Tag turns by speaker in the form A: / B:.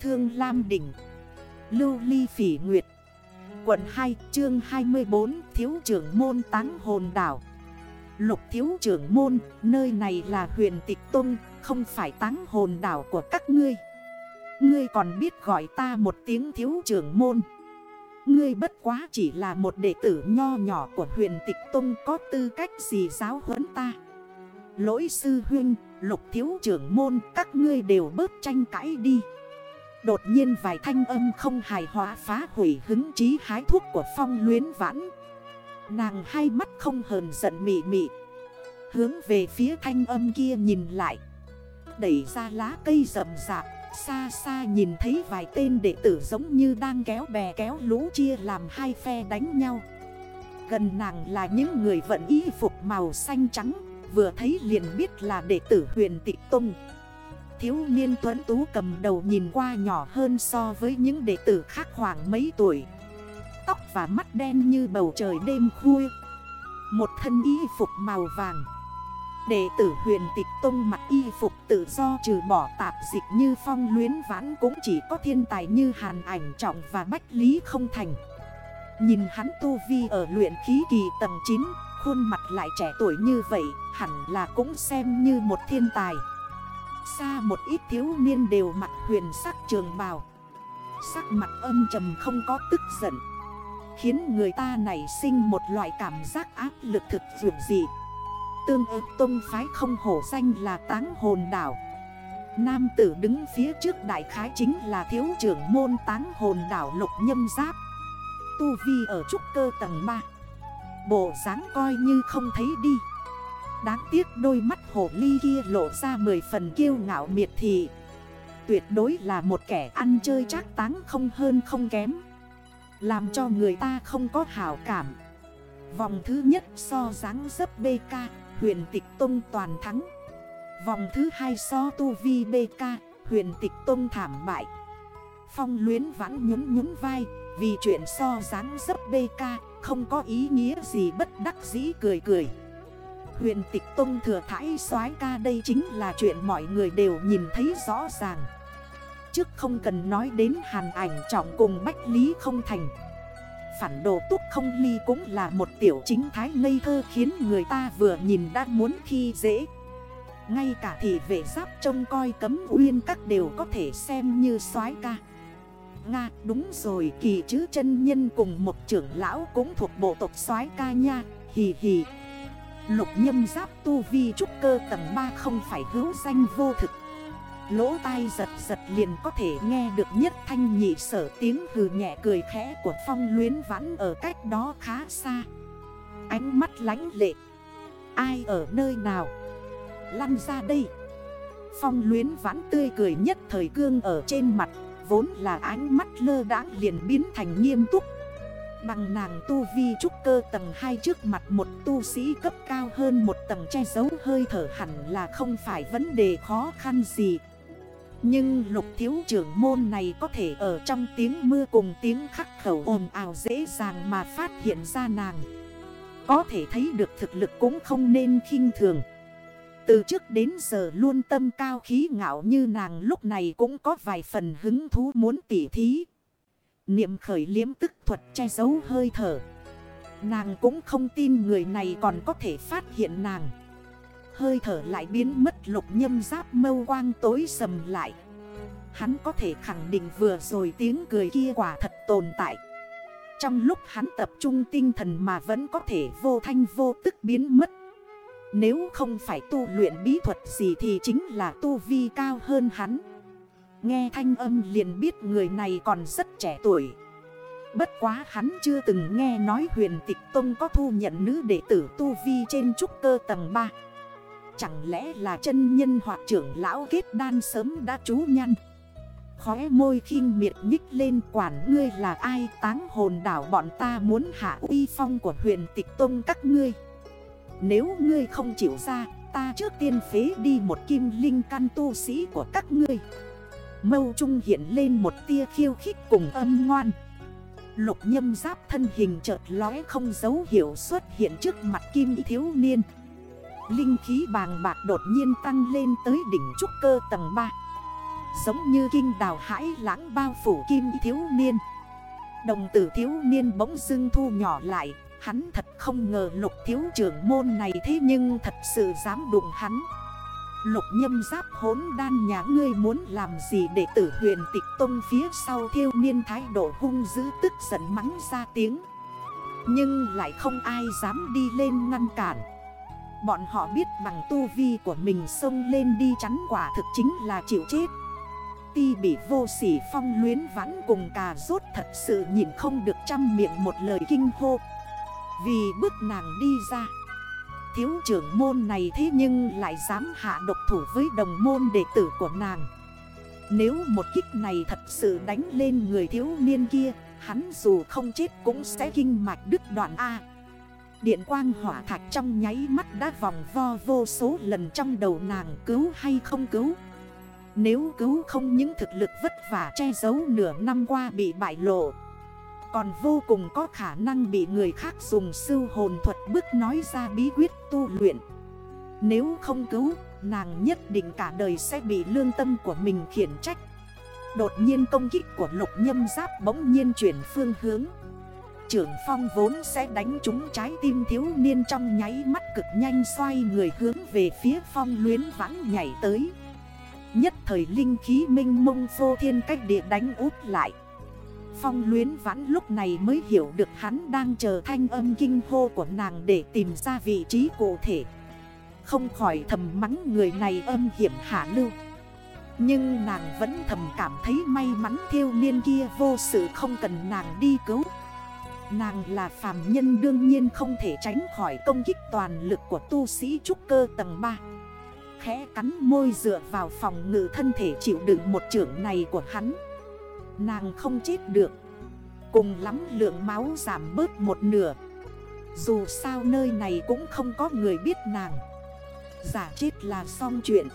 A: Thương Lam Đỉnh. Lưu Ly Phỉ Nguyệt. Quận 2 chương 24 Thiếu trưởng môn táng hồn đảo. Lục thiếu trưởng môn Nơi này là huyện Tịch tung Không phải táng hồn đảo của các ngươi. Ngươi còn biết gọi ta một tiếng thiếu trưởng môn. Ngươi bất quá chỉ là một đệ tử nho nhỏ của huyện Tịch Tông Có tư cách gì giáo huấn ta? Lỗi sư huynh, lục thiếu trưởng môn Các ngươi đều bớt tranh cãi đi. Đột nhiên vài thanh âm không hài hóa phá hủy hứng trí hái thuốc của phong luyến vãn. Nàng hai mắt không hờn giận mị mị. Hướng về phía thanh âm kia nhìn lại. Đẩy ra lá cây rậm rạp, Xa xa nhìn thấy vài tên đệ tử giống như đang kéo bè kéo lũ chia làm hai phe đánh nhau. Gần nàng là những người vận y phục màu xanh trắng, Vừa thấy liền biết là đệ tử huyền tị tung Thiếu niên tuấn tú cầm đầu nhìn qua nhỏ hơn so với những đệ tử khác khoảng mấy tuổi. Tóc và mắt đen như bầu trời đêm khuya. Một thân y phục màu vàng. Đệ tử huyền tịch tông mặc y phục tự do trừ bỏ tạp dịch như phong luyến vãn Cũng chỉ có thiên tài như hàn ảnh trọng và bách lý không thành. Nhìn hắn tu vi ở luyện khí kỳ tầng 9 Khuôn mặt lại trẻ tuổi như vậy, Hẳn là cũng xem như một thiên tài. Xa một ít thiếu niên đều mặt huyền sắc trường bào. Sắc mặt âm trầm không có tức giận. Khiến người ta nảy sinh một loại cảm giác áp lực thực dụng dị Tương ớt tông phái không hổ danh là táng hồn đảo. Nam tử đứng phía trước đại khái chính là thiếu trưởng môn táng hồn đảo lục nhâm giáp. Tu vi ở trúc cơ tầng 3 Bộ dáng coi như không thấy đi. Đáng tiếc đôi mắt hổ ly kia lộ ra 10 phần kiêu ngạo miệt thị. Tuyệt đối là một kẻ ăn chơi chắc táng không hơn không kém. Làm cho người ta không có hảo cảm. Vòng thứ nhất so dáng dấp BK Huyền tịch tông toàn thắng. Vòng thứ hai so tu vi BK Huyền tịch tông thảm bại. Phong luyến vãn nhún nhún vai, Vì chuyện so dáng dấp BK Không có ý nghĩa gì bất đắc dĩ cười cười. Huyền tịch tông thừa thải soái ca đây chính là chuyện mọi người đều nhìn thấy rõ ràng. Trước không cần nói đến hàn ảnh trọng cùng Bách Lý không thành. Phản đồ túc không ly cũng là một tiểu chính thái ngây thơ khiến người ta vừa nhìn đã muốn khi dễ. Ngay cả thị vệ giáp trông coi cấm uyên các đều có thể xem như soái ca. Nga, đúng rồi, kỳ chứ chân nhân cùng một trưởng lão cũng thuộc bộ tộc soái ca nha, Hì hì. Lục nhâm giáp tu vi trúc cơ tầng 3 không phải hữu danh vô thực. Lỗ tai giật giật liền có thể nghe được nhất thanh nhị sở tiếng hừ nhẹ cười khẽ của phong luyến vãn ở cách đó khá xa. Ánh mắt lánh lệ. Ai ở nơi nào? Lăn ra đây. Phong luyến vãn tươi cười nhất thời cương ở trên mặt, Vốn là ánh mắt lơ đãng liền biến thành nghiêm túc. Bằng nàng tu vi trúc cơ tầng 2 trước mặt một tu sĩ cấp cao hơn một tầng che giấu hơi thở hẳn là không phải vấn đề khó khăn gì. Nhưng lục thiếu trưởng môn này có thể ở trong tiếng mưa cùng tiếng khắc khẩu ồn ào dễ dàng mà phát hiện ra nàng. Có thể thấy được thực lực cũng không nên khinh thường. Từ trước đến giờ luôn tâm cao khí ngạo như nàng lúc này cũng có vài phần hứng thú muốn tỉ thí. Niệm khởi liếm tức thuật che giấu hơi thở. Nàng cũng không tin người này còn có thể phát hiện nàng. Hơi thở lại biến mất, lục nhâm giáp mâu quang tối sầm lại. Hắn có thể khẳng định vừa rồi tiếng cười kia quả thật tồn tại. Trong lúc hắn tập trung tinh thần mà vẫn có thể vô thanh vô tức biến mất. Nếu không phải tu luyện bí thuật gì thì chính là tu vi cao hơn hắn. Nghe thanh âm liền biết người này còn rất trẻ tuổi. Bất quá hắn chưa từng nghe nói huyền tịch tông có thu nhận nữ đệ tử tu vi trên trúc cơ tầng 3 Chẳng lẽ là chân nhân hoặc trưởng lão kết đan sớm đã trú nhăn? Khóe môi khinh miệt nhích lên, quản ngươi là ai? Táng hồn đảo bọn ta muốn hạ uy phong của huyền tịch tông các ngươi. Nếu ngươi không chịu ra, ta trước tiên phế đi một kim linh căn tu sĩ của các ngươi. Mâu trung hiện lên một tia khiêu khích cùng âm ngoan. Lục nhâm giáp thân hình chợt lóe không dấu hiệu xuất hiện trước mặt kim thiếu niên. Linh khí bàng bạc đột nhiên tăng lên tới đỉnh trúc cơ tầng 3 giống như kinh đào hãi lãng bao phủ kim thiếu niên. Đồng tử thiếu niên bỗng dưng thu nhỏ lại, Hắn thật không ngờ lục thiếu trưởng môn này thế nhưng thật sự dám đụng hắn. Lục nhâm giáp hốn đan nhà ngươi muốn làm gì để tử huyền tịch tông phía sau thiêu niên thái độ hung dữ tức giận mắng ra tiếng. Nhưng lại không ai dám đi lên ngăn cản. Bọn họ biết bằng tu vi của mình xông lên đi chắn quả thực chính là chịu chết. Ti bị vô sỉ phong luyến vãn cùng cà rốt thật sự nhìn không được trăm miệng một lời kinh hô. Vì bước nàng đi ra Thiếu trưởng môn này thế nhưng lại dám hạ độc thủ với đồng môn đệ tử của nàng. Nếu một kích này thật sự đánh lên người thiếu niên kia, Hắn dù không chết cũng sẽ kinh mạch đứt đoạn A. Điện quang hỏa thạch trong nháy mắt đã vòng vo vô số lần trong đầu nàng cứu hay không cứu. Nếu cứu không những thực lực vất vả che giấu nửa năm qua bị bại lộ còn vô cùng có khả năng bị người khác dùng sư hồn thuật bức nói ra bí quyết tu luyện. Nếu không cứu, nàng nhất định cả đời sẽ bị lương tâm của mình khiển trách. Đột nhiên công kích của lục nhâm giáp bỗng nhiên chuyển phương hướng. Trưởng phong vốn sẽ đánh trúng trái tim thiếu niên trong nháy mắt cực nhanh xoay người hướng về phía phong luyến vãn nhảy tới. Nhất thời linh khí minh mông vô thiên cách địa đánh út lại. Phong luyến vãn lúc này mới hiểu được hắn đang chờ thanh âm kinh hô của nàng để tìm ra vị trí cụ thể. Không khỏi thầm mắng người này âm hiểm hạ lưu. Nhưng nàng vẫn thầm cảm thấy may mắn thiêu niên kia vô sự không cần nàng đi cứu. Nàng là phàm nhân đương nhiên không thể tránh khỏi công kích toàn lực của tu sĩ trúc cơ tầng 3 Khẽ cắn môi dựa vào phòng ngự thân thể chịu đựng một trưởng này của hắn. Nàng không chết được. Cùng lắm lượng máu giảm bớt một nửa. Dù sao nơi này cũng không có người biết nàng. Giả chết là xong chuyện.